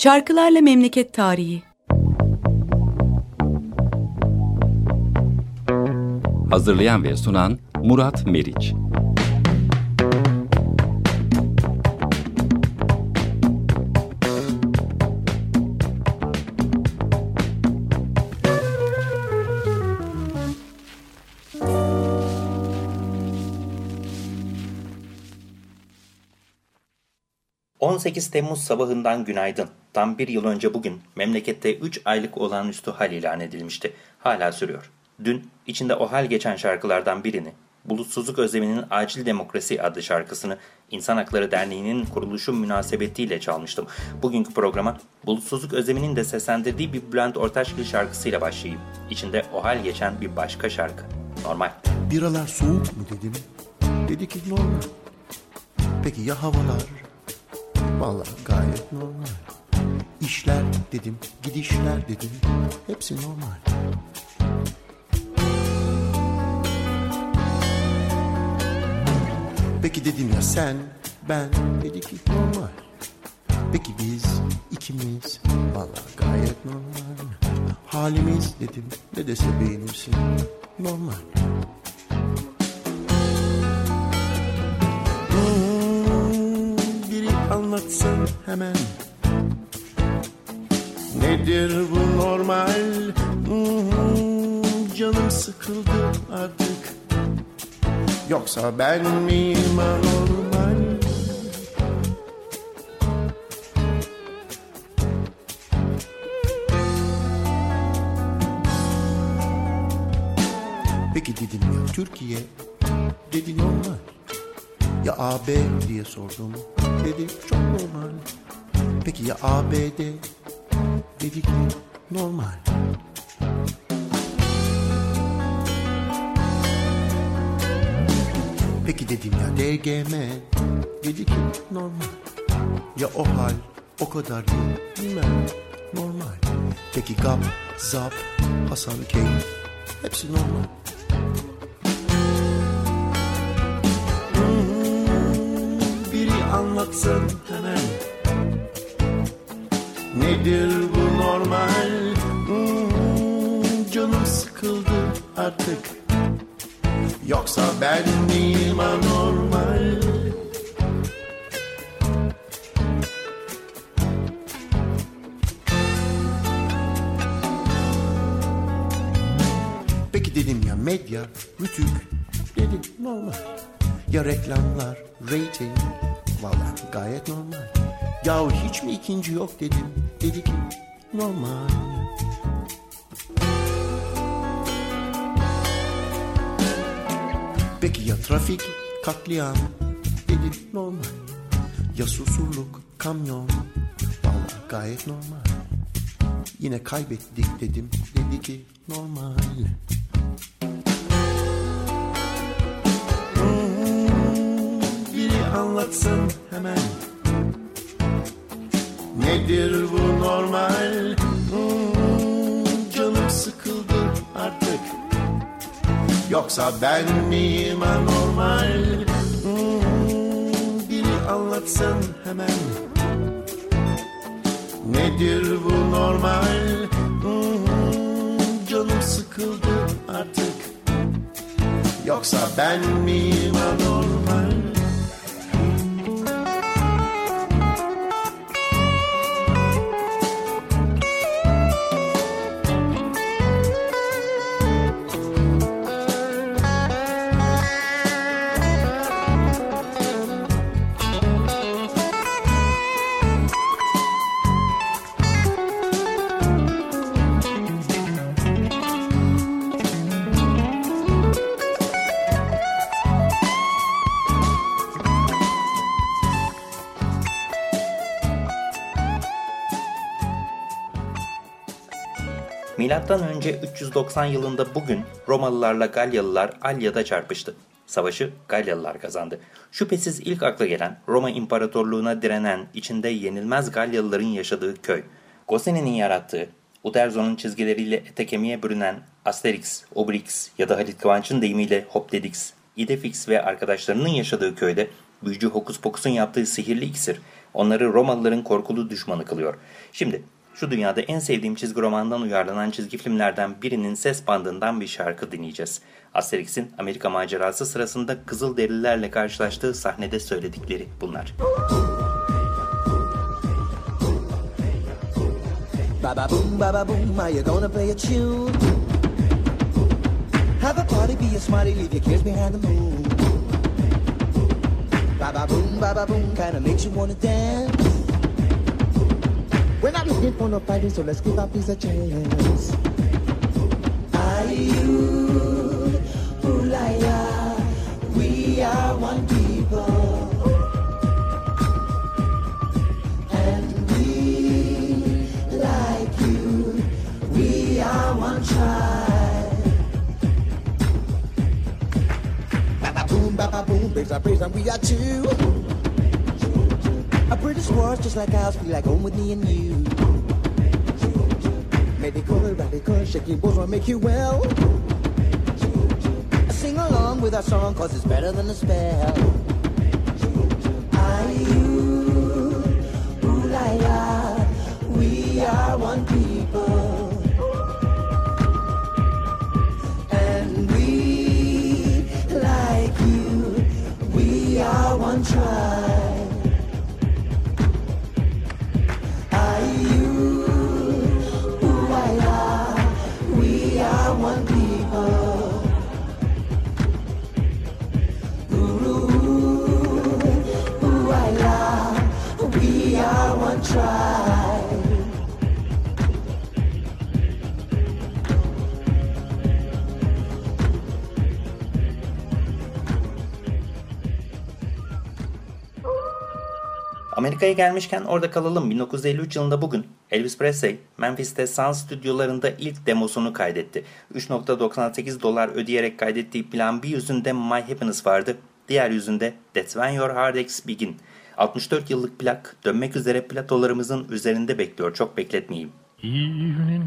Şarkılarla Memleket Tarihi Hazırlayan ve sunan Murat Meriç 18 Temmuz sabahından günaydın. Tam bir yıl önce bugün memlekette 3 aylık olağanüstü hal ilan edilmişti. Hala sürüyor. Dün içinde o hal geçen şarkılardan birini, Bulutsuzluk Özlemi'nin Acil Demokrasi adlı şarkısını İnsan Hakları Derneği'nin kuruluşu münasebetiyle çalmıştım. Bugünkü programa Bulutsuzluk Özlemi'nin de seslendirdiği bir Bülent Ortaçgil şarkısıyla başlayayım. İçinde o hal geçen bir başka şarkı. Normal. Biralar soğuk mu dedim. Dedi ki normal. Peki ya havalar? Vallahi gayet normal. İşler dedim, gidişler dedim. Hepsi normal. Peki dedim ya sen, ben dedi ki normal. Peki biz ikimiz vallahi gayet normal. Halimiz dedim ne dese beğenirsin normal. Hmm, biri anlatsın hemen. Nedir bu normal? Hmm, canım sıkıldı artık. Yoksa ben miyim anormal? Peki dedim ya Türkiye dedi normal. Ya AB diye sordum dedi çok normal. Peki ya ABD dedi ki normal. Peki dedim ya DGM dedi ki normal. Ya o hal o kadar değil bilmem normal. Peki GAP, ZAP, Hasan Keyif hepsi normal. Hmm, biri anlatsın hemen. Nedir bu normal? Hmm, canım sıkıldı artık. Yoksa ben miyim anormal? Peki dedim ya medya, rütük dedi normal. Ya reklamlar, rating valla gayet normal. Yahu hiç mi ikinci yok dedim, dedi ki normal. Peki ya trafik, katliam dedi normal. Ya susurluk, kamyon valla gayet normal. Yine kaybettik dedim, dedi ki normal. Hmm, biri anlatsın hemen. Nedir bu normal? Hmm, canım sıkıldı artık. Yoksa ben miyim anormal? Hmm, biri anlatsın hemen. Nedir bu normal? Hmm, canım sıkıldı artık. Yoksa ben miyim anormal? Önce 390 yılında bugün Romalılarla Galyalılar Alya'da çarpıştı. Savaşı Galyalılar kazandı. Şüphesiz ilk akla gelen Roma İmparatorluğuna direnen, içinde yenilmez Galyalıların yaşadığı köy. Gossenin'in yarattığı, Uderzo'nun çizgileriyle ete kemiğe bürünen Asterix, Obelix ya da Halit Kıvanç'ın deyimiyle Hopdedix, Idefix ve arkadaşlarının yaşadığı köyde büyücü Hokus Pokus'un yaptığı sihirli iksir Onları Romalıların korkulu düşmanı kılıyor. Şimdi şu dünyada en sevdiğim çizgi romandan uyarlanan çizgi filmlerden birinin ses bandından bir şarkı dinleyeceğiz. Asterix'in Amerika macerası sırasında Kızılderililerle karşılaştığı sahnede söyledikleri bunlar. Have a party, be a smarty, leave your kids behind the moon. Ba ba boom, ba ba boom, kinda makes you wanna dance. We're not looking for no fighting, so let's give our peace a chance. Are you, la, we are one people. And we, like you, we are one tribe. Ba ba boom, ba ba boom, brings our praise and we are two. A British war's just like ours, feel like home with me and you. Medical, radical, shaking balls will make you well. Sing along with our song, cause it's better than a spell. Amerika'ya gelmişken orada kalalım. 1953 yılında bugün Elvis Presley Memphis'te Sun stüdyolarında ilk demosunu kaydetti. 3.98 dolar ödeyerek kaydettiği plan bir yüzünde My Happiness vardı. Diğer yüzünde That's When Your Heartaches Begin. 64 yıllık plak dönmek üzere platolarımızın üzerinde bekliyor. Çok bekletmeyeyim. Evening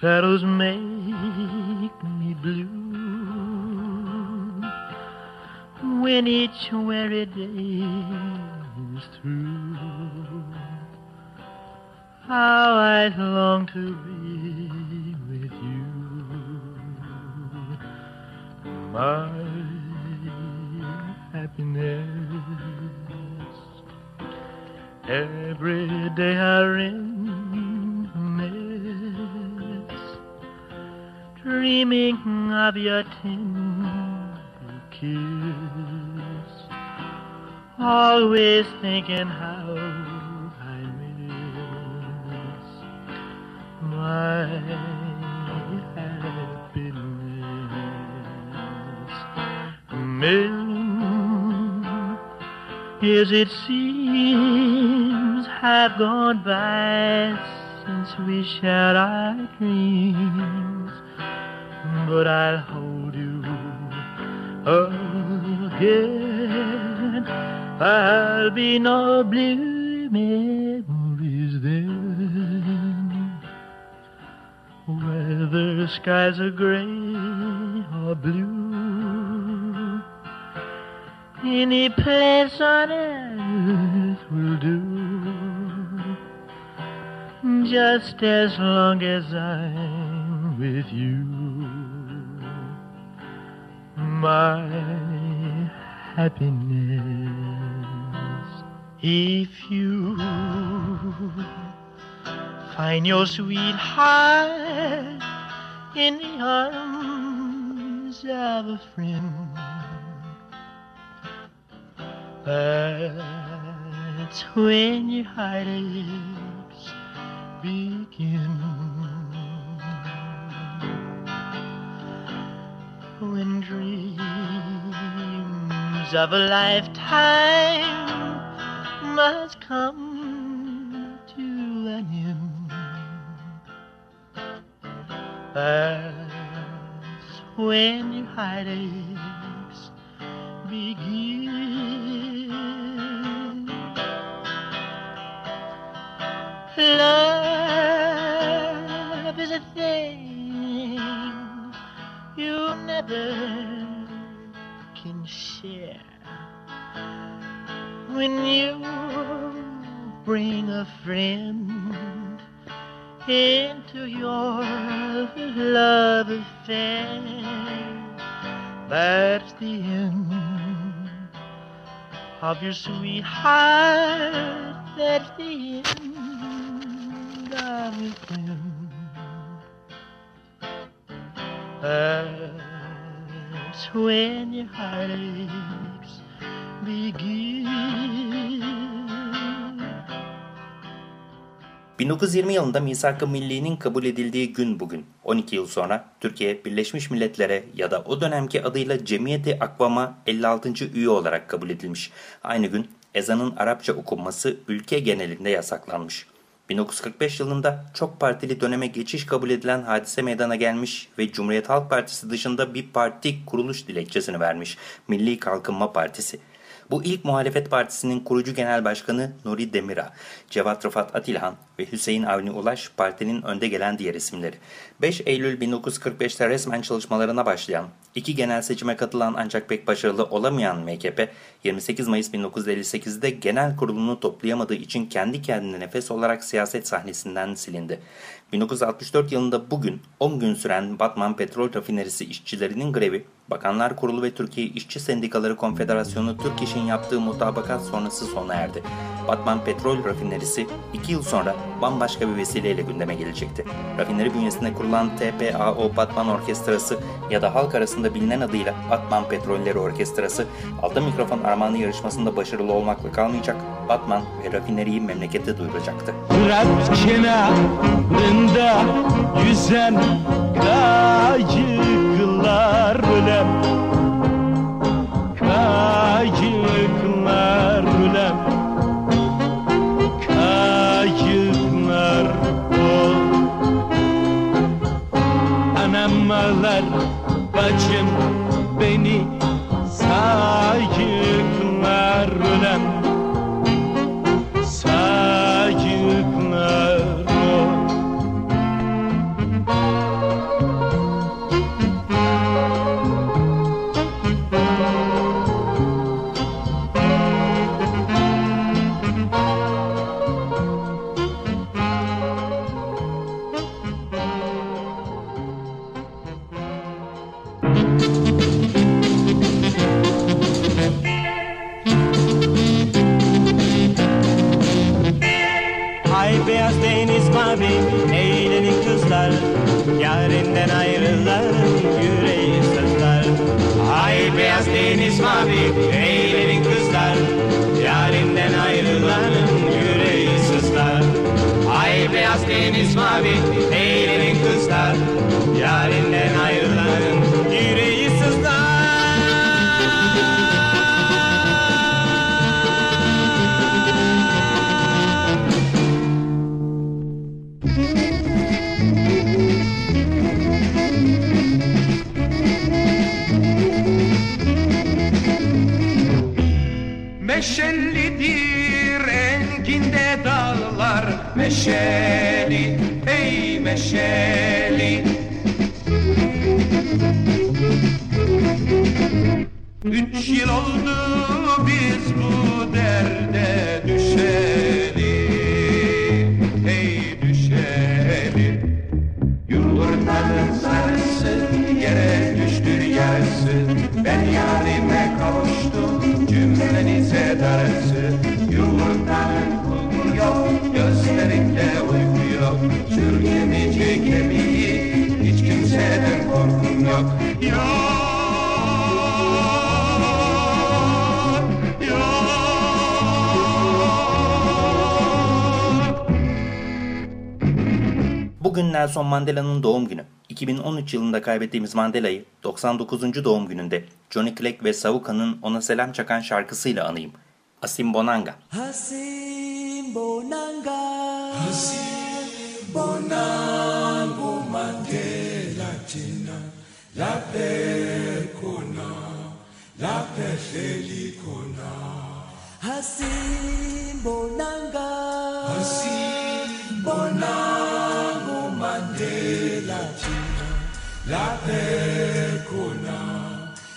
shadows make me blue when each weary day is through. How I long to be with you, my happiness. Every day I reminisce, dreaming of your tender kiss. Always thinking how I miss my happiness. Million years it seems have gone by since we shared our dreams, but I'll hold you again. I'll be no blue memories then, whether skies are gray or blue. Any place on earth will do, just as long as I'm with you. My happiness, if you find your sweetheart in the arms of a friend. That's when your heartaches begin. When dreams of a lifetime must come to an end. That's when your heartaches begin. Love a thing you never can share. When you bring a friend into your love affair. That's the end of your sweetheart. That's the end of your friend. That's when your heartaches begin. 1920 yılında Misak-ı Milli'nin kabul edildiği gün bugün. 12 yıl sonra Türkiye Birleşmiş Milletler'e ya da o dönemki adıyla Cemiyeti Akvam'a 56. üye olarak kabul edilmiş. Aynı gün ezanın Arapça okunması ülke genelinde yasaklanmış. 1945 yılında çok partili döneme geçiş kabul edilen hadise meydana gelmiş ve Cumhuriyet Halk Partisi dışında bir parti kuruluş dilekçesini vermiş. Milli Kalkınma Partisi. Bu ilk muhalefet partisinin kurucu genel başkanı Nuri Demirağ, Cevat Rıfat Atilhan ve Hüseyin Avni Ulaş partinin önde gelen diğer isimleri. 5 Eylül 1945'te resmen çalışmalarına başlayan, iki genel seçime katılan ancak pek başarılı olamayan MKP, 28 Mayıs 1958'de genel kurulunu toplayamadığı için kendi kendine nefes olarak siyaset sahnesinden silindi. 1964 yılında bugün 10 gün süren Batman Petrol Rafinerisi işçilerinin grevi, Bakanlar Kurulu ve Türkiye İşçi Sendikaları Konfederasyonu Türk İş'in yaptığı mutabakat sonrası sona erdi. Batman Petrol Rafinerisi 2 yıl sonra bambaşka bir vesileyle gündeme gelecekti. Rafineri bünyesinde kurulan TPAO Batman Orkestrası ya da halk arasında bilinen adıyla Batman Petrolleri Orkestrası Altın Mikrofon Armağanı yarışmasında başarılı olmakla kalmayacak, Batman ve rafineriyi memlekete duyuracaktı. Kenarında yüzen kayıklar ölem Kayıklar ölem Kayıklar bacım beni deniz mavi eğlenin kızlar. Yarinden ayrılan yüreği sızlar. Ay beyaz deniz mavi eğlenin kızlar. Yarinden Meşeli ey meşeli. Üç yıl oldu biz bu derde Nelson Mandela'nın doğum günü. 2013 yılında kaybettiğimiz Mandela'yı 99. doğum gününde Johnny Clegg ve Savuka'nın ona selam çakan şarkısıyla anayım. Asim Bonanga. Hasim Bonanga Hasim Bonango Mandela Tina La Percona La Percelicona Hasim Bonanga Hasim La khona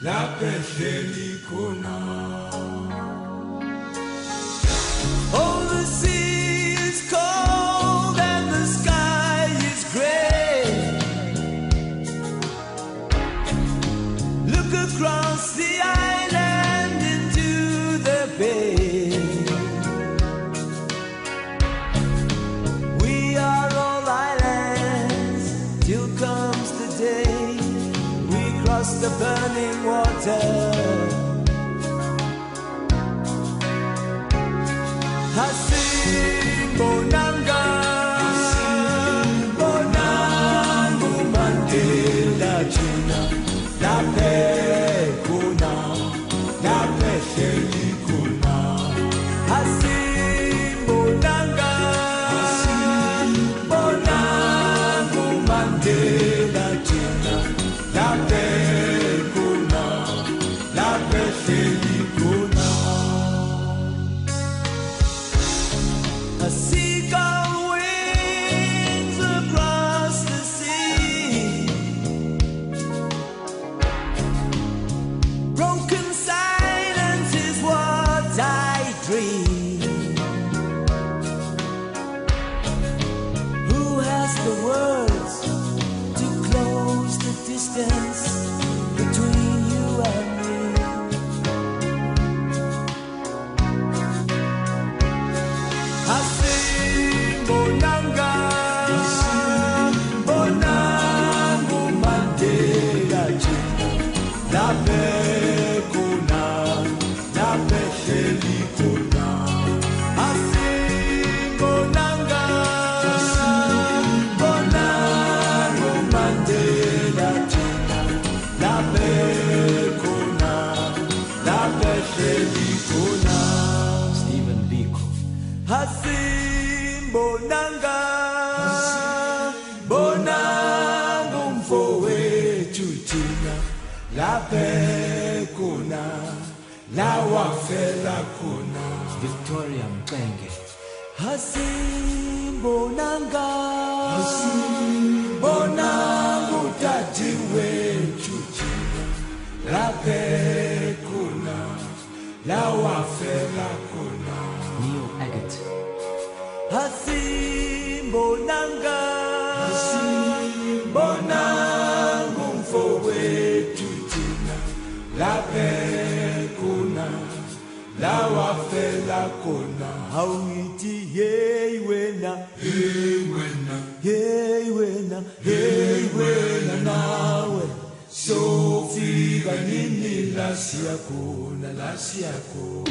laphe hleli khona Oh, the burning water. feliz. Auditorium कहेंगे हसी बोनांगा हसी bonangu tati wetu. Lape kuna. La kuna. Neil Agate hasi bonanga hasi bonangu mfo wetu. Pe. lape láwa fẹ́ lákòóná. àwùjì yéèwé na. yéèwé na. yéèwé na. yéèwé na nawe. sofika nini lasiya kona lasiya kona.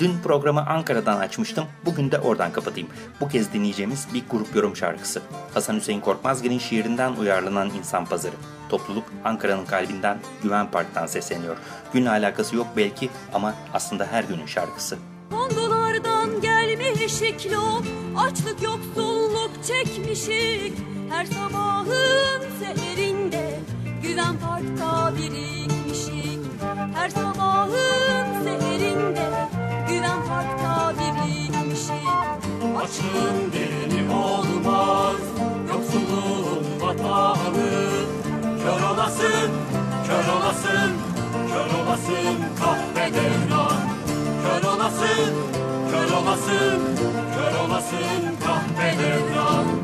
Dün programı Ankara'dan açmıştım. Bugün de oradan kapatayım. Bu kez dinleyeceğimiz bir grup yorum şarkısı. Hasan Hüseyin Korkmazgil'in şiirinden uyarlanan İnsan Pazarı. Topluluk Ankara'nın kalbinden Güven Park'tan sesleniyor. Günle alakası yok belki ama aslında her günün şarkısı. Kondolardan gelmiş kilo Açlık yoksulluk çekmişik Her sabahın seherinde Güven parkta birikmişik Her sabahın seherinde İnan hakta birlikmişim şey. Açın dilim olmaz. Yoksulluğun vatanı. Kör olasın, kör olasın Kör olasın kahve devran Kör olasın, kör olasın Kör olasın kahve devran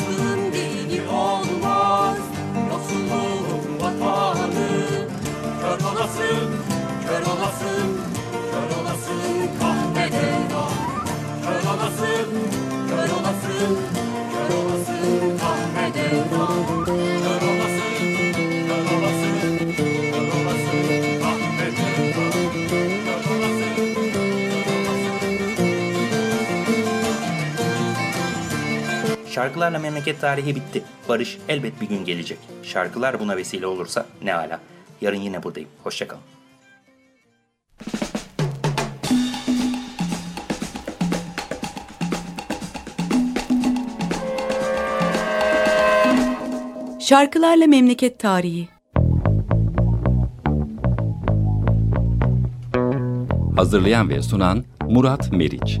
watch me. Şarkılarla memleket tarihi bitti. Barış elbet bir gün gelecek. Şarkılar buna vesile olursa ne ala. Yarın yine buradayım. Hoşçakalın. Şarkılarla Memleket Tarihi Hazırlayan ve sunan Murat Meriç